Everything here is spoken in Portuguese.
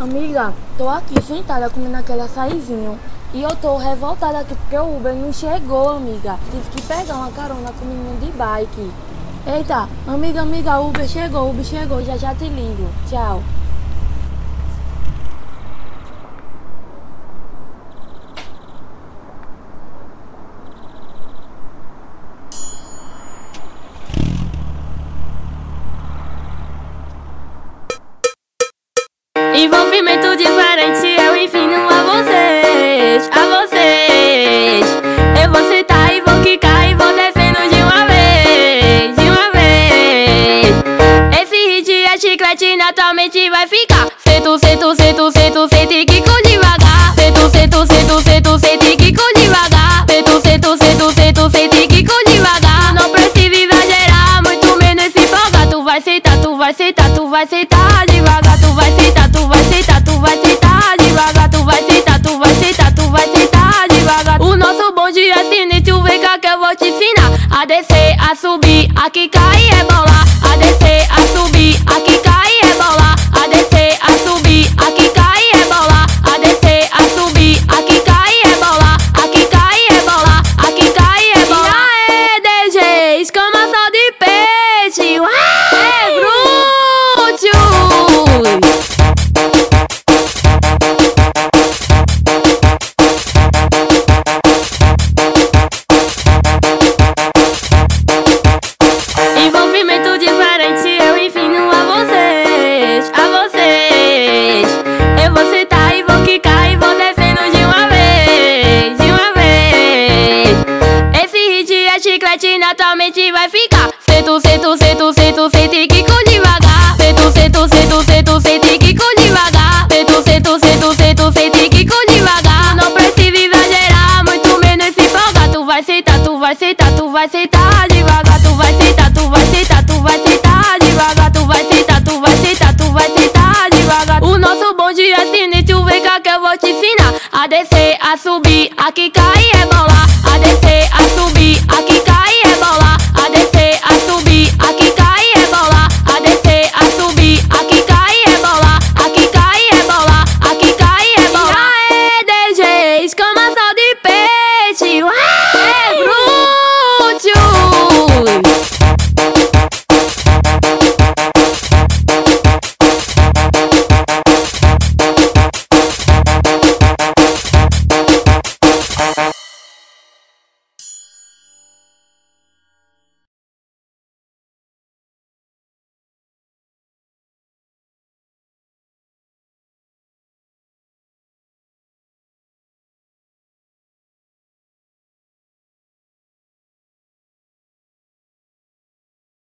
Amiga, tô aqui sentada comendo aquele açaizinho. E eu tô revoltada aqui porque o Uber não chegou, amiga. Tive que pegar uma carona com o menino de bike. Eita, amiga, amiga, Uber chegou, Uber chegou, já já te ligo. Tchau. Envolvimento diferente, eu ensino a vocês, a vocês. Eu vou sentar e vou quicar e vou descendo de uma vez, de uma vez. Esse hit é chiclete, naturalmente vai ficar. Sento, sento, sento, sento, sento e quico devagar. Sento, sento, sento, sento, sento e quico devagar. Sento, sento, sento, sento, sento e quico devagar. Não precisa exagerar, muito menos se empolgar. Tu vai sentar, tu vai sentar, tu vai sentar a subir, a quicar e rebolar. A descer, a subir, a quicar e rebolar. A descer, a subir, a quicar e rebolar. A descer, a subir, a quicar e rebolar. A quicar e rebolar, a quicar e rebolar. E aí, DG, escamação de peixe. Ué, sento, sento, sento e quico devagar. Sento, sento, sento, sento, sento e quico devagar. Sento, sento, sento, sento, sento e quico devagar. Não precisa exagerar, muito menos se empolgar. Tu vai sentar, tu vai sentar, tu vai sentar devagar. Tu vai sentar, tu vai sentar, tu vai sentar devagar. Tu vai sentar, tu vai sentar, tu vai sentar devagar. O nosso bonde é sinistro, vem cá que eu vou te ensinar. A descer, a subir, a quicar e rebolar. A descer,